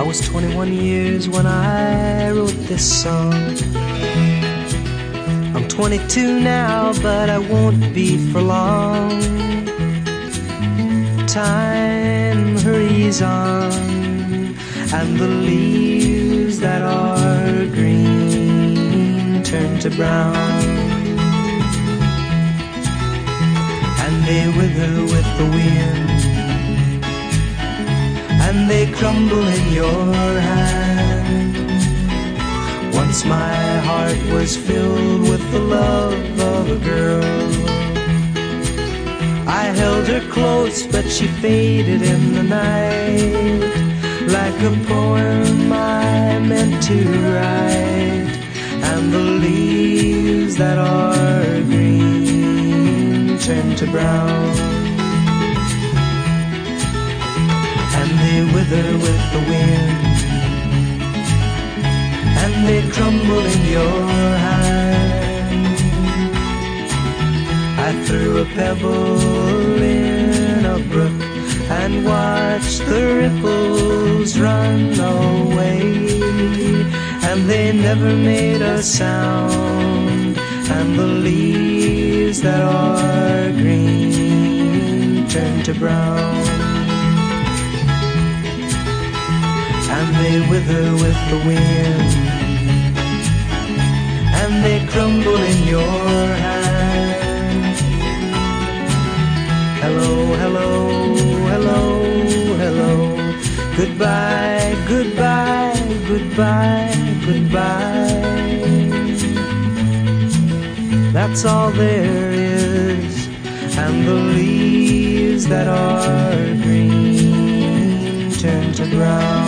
was 21 years when I wrote this song. I'm 22 now, but I won't be for long. Time hurries on, and the leaves that are green turn to brown. And they wither with the wind, and they crumble in your hand. Once my heart was filled with the love of a girl. I held her close, but she faded in the night like a poem I meant to write. And the leaves that are green turn to brown. They wither with the wind. And they crumble in your hand. I threw a pebble in a brook and watched the ripples run away. And they never made a sound. And the leaves that are green turn to brown. and they wither with the wind, and they crumble in your hand. Hello, hello, hello, hello. Goodbye, goodbye, goodbye, goodbye. That's all there is, and the leaves that are green turn to brown.